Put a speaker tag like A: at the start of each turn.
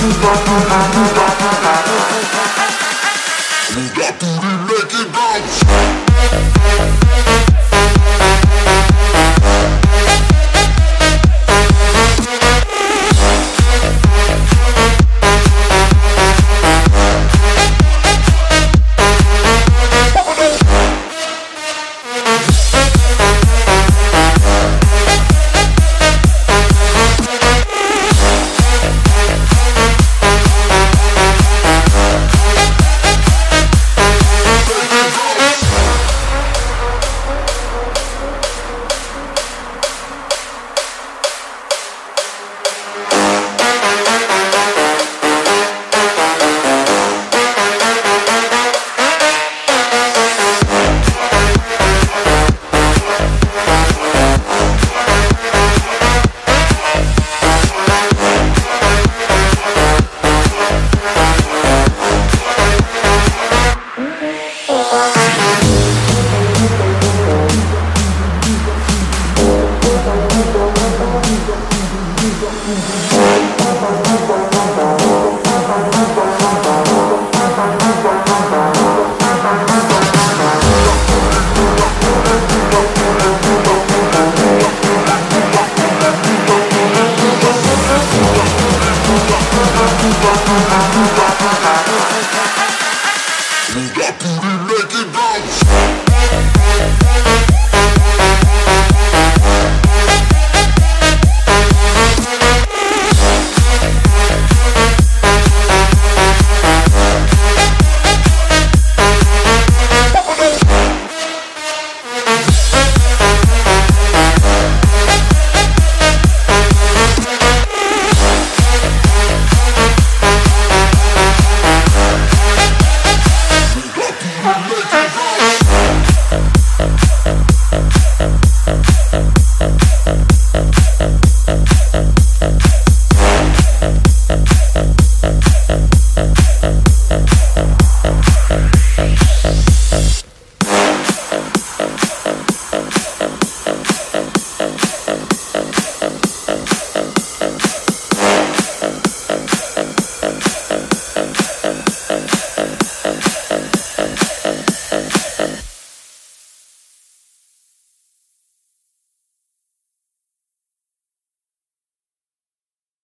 A: We got to make it We got booty it bounce.